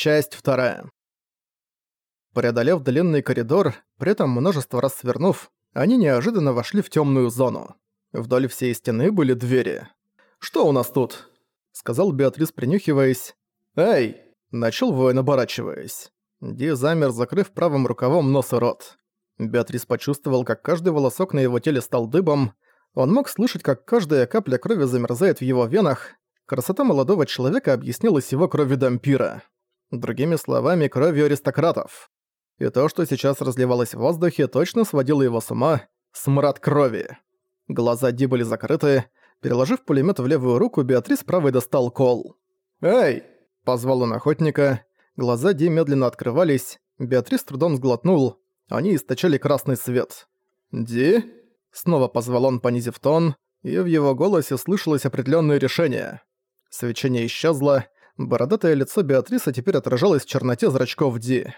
Часть вторая. Преодолев длинный коридор, при этом множество раз свернув, они неожиданно вошли в темную зону. Вдоль всей стены были двери. «Что у нас тут?» — сказал Беатрис, принюхиваясь. «Эй!» — начал воин, оборачиваясь. Ди замер, закрыв правым рукавом нос и рот. Беатрис почувствовал, как каждый волосок на его теле стал дыбом. Он мог слышать, как каждая капля крови замерзает в его венах. Красота молодого человека объяснилась его кровью дампира. Другими словами, кровью аристократов. И то, что сейчас разливалось в воздухе, точно сводило его с ума. Смрад крови. Глаза Ди были закрыты. Переложив пулемет в левую руку, Беатрис правой достал кол. «Эй!» – позвал он охотника. Глаза Ди медленно открывались. Беатрис трудом сглотнул. Они источали красный свет. «Ди?» – снова позвал он, понизив тон, и в его голосе слышалось определенное решение. Свечение исчезло, бородатое лицо Беатриса теперь отражалось в черноте зрачков Ди.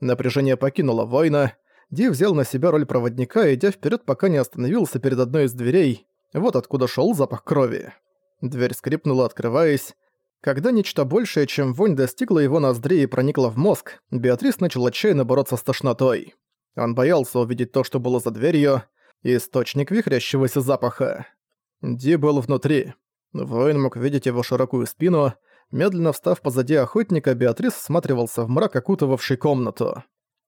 Напряжение покинуло воина. Ди взял на себя роль проводника, идя вперед, пока не остановился перед одной из дверей. Вот откуда шел запах крови. Дверь скрипнула, открываясь. Когда нечто большее, чем вонь, достигло его ноздрей и проникло в мозг, Беатрис начал отчаянно бороться с тошнотой. Он боялся увидеть то, что было за дверью, источник вихрящегося запаха. Ди был внутри. Воин мог видеть его широкую спину, Медленно встав позади охотника, Беатрис всматривался в мрак, окутывавший комнату.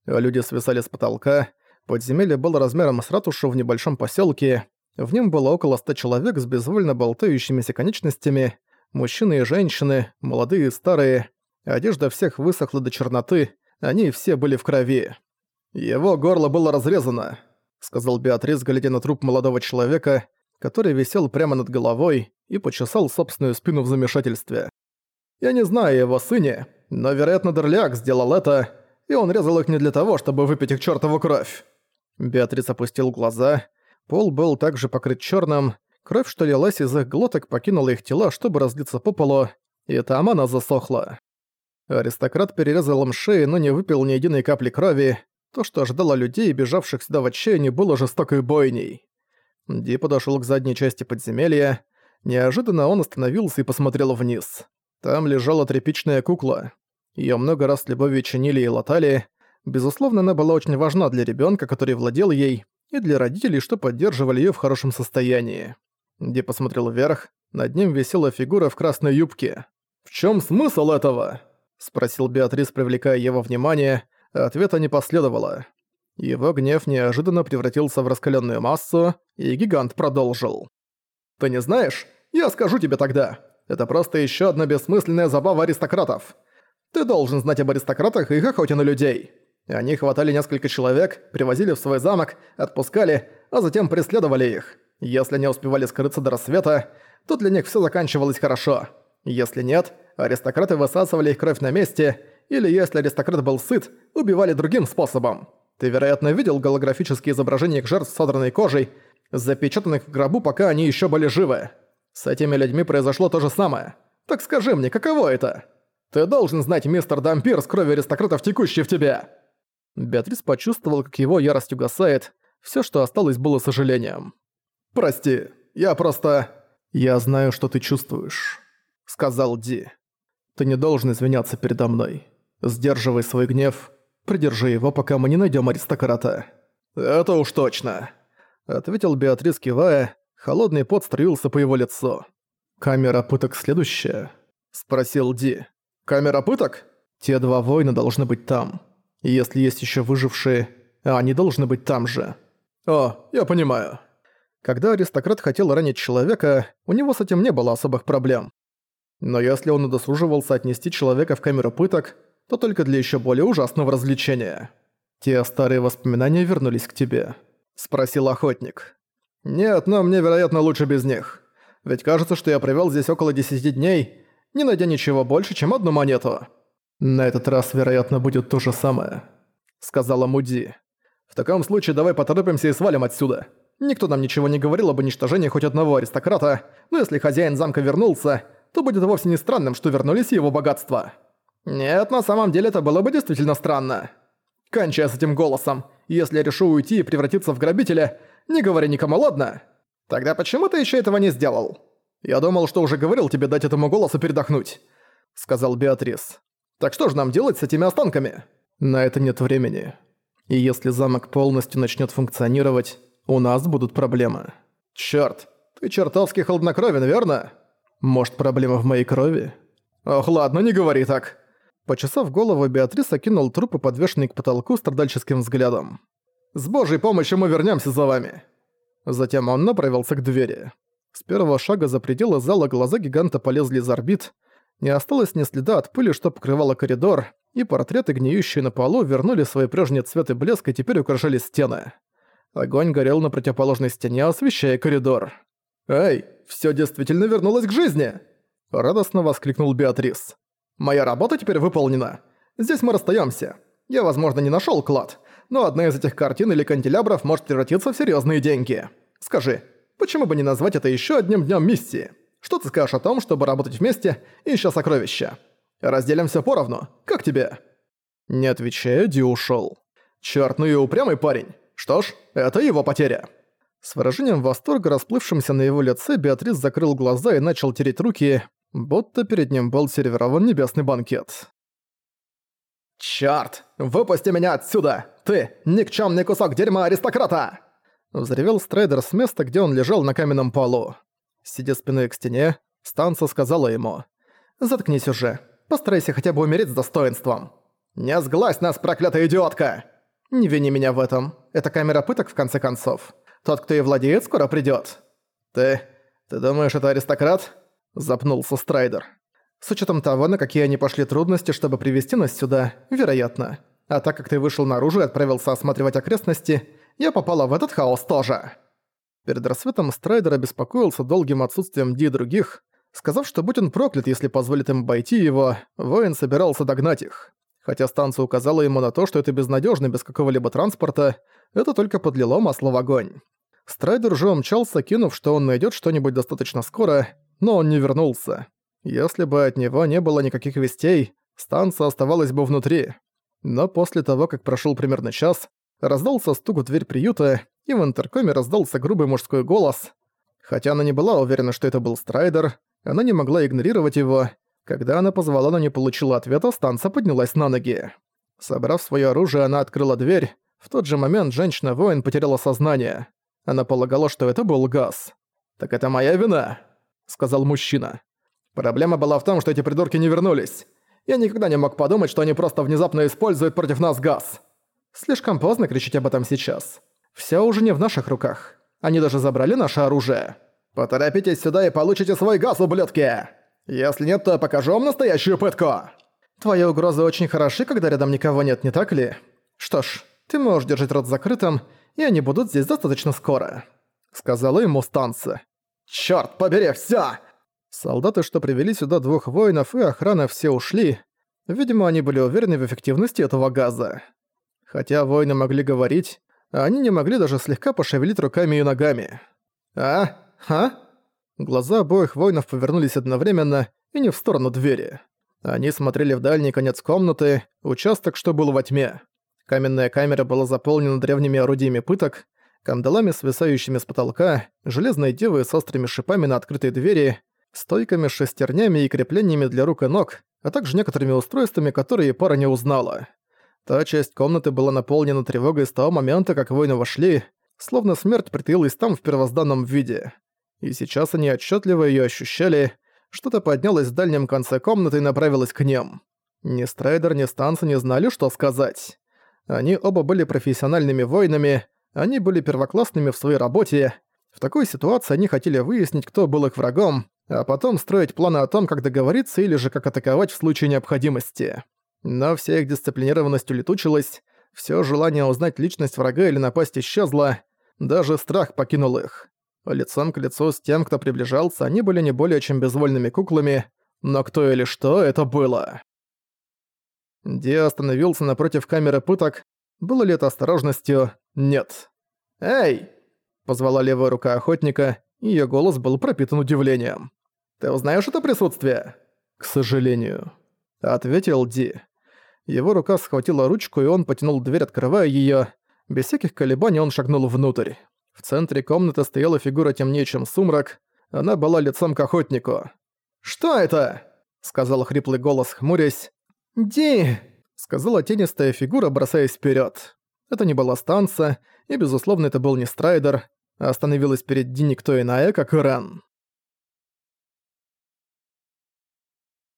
Люди свисали с потолка. Подземелье было размером с ратушу в небольшом поселке. В нем было около ста человек с безвольно болтающимися конечностями, мужчины и женщины, молодые и старые. Одежда всех высохла до черноты, они все были в крови. «Его горло было разрезано», — сказал Беатрис, глядя на труп молодого человека, который висел прямо над головой и почесал собственную спину в замешательстве. Я не знаю его сыне, но, вероятно, Дерляк сделал это, и он резал их не для того, чтобы выпить их чертову кровь». Беатрис опустил глаза. Пол был также покрыт черным. Кровь, что лилась из их глоток, покинула их тела, чтобы разлиться по полу, и там она засохла. Аристократ перерезал им шеи, но не выпил ни единой капли крови. То, что ожидало людей, бежавших сюда в отчаянии, было жестокой бойней. Ди подошёл к задней части подземелья. Неожиданно он остановился и посмотрел вниз. Там лежала тряпичная кукла. Её много раз любовью чинили и латали. Безусловно, она была очень важна для ребёнка, который владел ей, и для родителей, что поддерживали её в хорошем состоянии. Ди посмотрел вверх, над ним висела фигура в красной юбке. «В чём смысл этого?» – спросил Беатрис, привлекая его внимание. Ответа не последовало. Его гнев неожиданно превратился в раскалённую массу, и гигант продолжил. «Ты не знаешь? Я скажу тебе тогда. Это просто еще одна бессмысленная забава аристократов. Ты должен знать об аристократах и их охоте на людей. Они хватали несколько человек, привозили в свой замок, отпускали, а затем преследовали их. Если они успевали скрыться до рассвета, то для них все заканчивалось хорошо. Если нет, аристократы высасывали их кровь на месте, или если аристократ был сыт, убивали другим способом. Ты, вероятно, видел голографические изображения их жертв с содранной кожей, запечатанных в гробу, пока они еще были живы. С этими людьми произошло то же самое. Так скажи мне, каково это? Ты должен знать, мистер Дампир, с кровью аристократов, текущей в тебе!» Беатрис почувствовал, как его ярость угасает. Все, что осталось, было сожалением. «Прости, я просто...» «Я знаю, что ты чувствуешь», — сказал Ди. «Ты не должен извиняться передо мной. Сдерживай свой гнев, придержи его, пока мы не найдем аристократа». «Это уж точно», — ответил Беатрис, кивая, Холодный пот струился по его лицу. «Камера пыток следующая?» – спросил Ди. «Камера пыток? Те два воина должны быть там. Если есть еще выжившие, они должны быть там же». «О, я понимаю». Когда аристократ хотел ранить человека, у него с этим не было особых проблем. Но если он удосуживался отнести человека в камеру пыток, то только для еще более ужасного развлечения. «Те старые воспоминания вернулись к тебе?» – спросил охотник. «Нет, но мне, вероятно, лучше без них. Ведь кажется, что я провёл здесь около десяти дней, не найдя ничего больше, чем одну монету». «На этот раз, вероятно, будет то же самое», — сказала Муди. «В таком случае давай поторопимся и свалим отсюда. Никто нам ничего не говорил об уничтожении хоть одного аристократа, но если хозяин замка вернулся, то будет вовсе не странным, что вернулись его богатства». «Нет, на самом деле это было бы действительно странно». «Кончай с этим голосом. Если я решу уйти и превратиться в грабителя, не говори никому, ладно? Тогда почему ты еще этого не сделал? Я думал, что уже говорил тебе дать этому голосу передохнуть, сказал Беатрис. Так что же нам делать с этими останками? На это нет времени. И если замок полностью начнет функционировать, у нас будут проблемы. Черт, ты чертовски холоднокровен, верно? Может, проблема в моей крови? Ох, ладно, не говори так. Почесав голову, Беатрис окинул трупы, подвешенный к потолку, страдальческим взглядом. «С божьей помощью мы вернемся за вами!» Затем он направился к двери. С первого шага за пределы зала глаза гиганта полезли из орбит, не осталось ни следа от пыли, что покрывало коридор, и портреты, гниющие на полу, вернули свои прежние цвет и блеск и теперь украшали стены. Огонь горел на противоположной стене, освещая коридор. «Эй, всё действительно вернулось к жизни!» Радостно воскликнул Беатрис. «Моя работа теперь выполнена. Здесь мы расстаёмся. Я, возможно, не нашёл клад, но одна из этих картин или канделябров может превратиться в серьёзные деньги. Скажи, почему бы не назвать это ещё одним днём миссии? Что ты скажешь о том, чтобы работать вместе ища сокровища? Разделим всё поровну. Как тебе?» Не отвечая, Ди ушёл. «Чёрт, ну и упрямый парень. Что ж, это его потеря». С выражением восторга, расплывшимся на его лице, Беатрис закрыл глаза и начал тереть руки, будто перед ним был сервирован небесный банкет. «Чёрт! Выпусти меня отсюда! Ты никчёмный кусок дерьма аристократа!» Взревел Страйдер с места, где он лежал на каменном полу. Сидя спиной к стене, Станца сказала ему. «Заткнись уже. Постарайся хотя бы умереть с достоинством». «Не сглазь нас, проклятая идиотка!» «Не вини меня в этом. Это камера пыток, в конце концов. Тот, кто и владеет, скоро придёт». «Ты... ты думаешь, это аристократ?» Запнулся Страйдер. «С учетом того, на какие они пошли трудности, чтобы привести нас сюда, вероятно. А так как ты вышел наружу и отправился осматривать окрестности, я попала в этот хаос тоже». Перед рассветом Страйдер обеспокоился долгим отсутствием Ди и других, сказав, что будь он проклят, если позволит им обойти его, воин собирался догнать их. Хотя станция указала ему на то, что это безнадежно без какого-либо транспорта, это только подлило масло в огонь. Страйдер же умчался, кинув, что он найдет что-нибудь достаточно скоро, но он не вернулся. Если бы от него не было никаких вестей, станция оставалась бы внутри. Но после того, как прошел примерно час, раздался стук в дверь приюта, и в интеркоме раздался грубый мужской голос. Хотя она не была уверена, что это был Страйдер, она не могла игнорировать его, когда она позвала, но не получила ответа, станция поднялась на ноги. Собрав свое оружие, она открыла дверь. В тот же момент женщина-воин потеряла сознание. Она полагала, что это был газ. «Так это моя вина», — сказал мужчина. «Проблема была в том, что эти придурки не вернулись. Я никогда не мог подумать, что они просто внезапно используют против нас газ. Слишком поздно кричать об этом сейчас. Всё уже не в наших руках. Они даже забрали наше оружие. Поторопитесь сюда и получите свой газ, ублюдки!» Если нет, то покажу вам настоящую пытку. Твои угрозы очень хороши, когда рядом никого нет, не так ли? Что ж, ты можешь держать рот закрытым, и они будут здесь достаточно скоро», — сказала ему станция. «Чёрт побери, всё!» Солдаты, что привели сюда двух воинов, и охрана все ушли. Видимо, они были уверены в эффективности этого газа. Хотя воины могли говорить, они не могли даже слегка пошевелить руками и ногами. «А? А?» Глаза обоих воинов повернулись одновременно и не в сторону двери. Они смотрели в дальний конец комнаты, участок, что был во тьме. Каменная камера была заполнена древними орудиями пыток, кандалами, свисающими с потолка, железной девой с острыми шипами на открытой двери, стойками шестернями и креплениями для рук и ног, а также некоторыми устройствами, которые пара не узнала. Та часть комнаты была наполнена тревогой с того момента, как воины вошли, словно смерть притаилась там в первозданном виде и сейчас они отчетливо ее ощущали, что-то поднялось в дальнем конце комнаты и направилось к ним. Ни Страйдер, ни Станца не знали, что сказать. Они оба были профессиональными воинами, они были первоклассными в своей работе. В такой ситуации они хотели выяснить, кто был их врагом, а потом строить планы о том, как договориться или же как атаковать в случае необходимости. Но вся их дисциплинированность улетучилась, все желание узнать личность врага или напасть исчезло, даже страх покинул их. Лицом к лицу с тем, кто приближался, они были не более чем безвольными куклами, но кто или что это было? Ди остановился напротив камеры пыток. Было ли это осторожностью? Нет. «Эй!» – позвала левая рука охотника, и её голос был пропитан удивлением. «Ты узнаешь это присутствие?» «К сожалению», – ответил Ди. Его рука схватила ручку, и он потянул дверь, открывая её. Без всяких колебаний он шагнул внутрь. В центре комнаты стояла фигура темнее, чем сумрак. Она была лицом к охотнику. «Что это?» — сказал хриплый голос, хмурясь. «Ди!» — сказала тенистая фигура, бросаясь вперед. Это не была станция, и, безусловно, это был не Страйдер, остановилась перед Ди никто иная, как Ирен.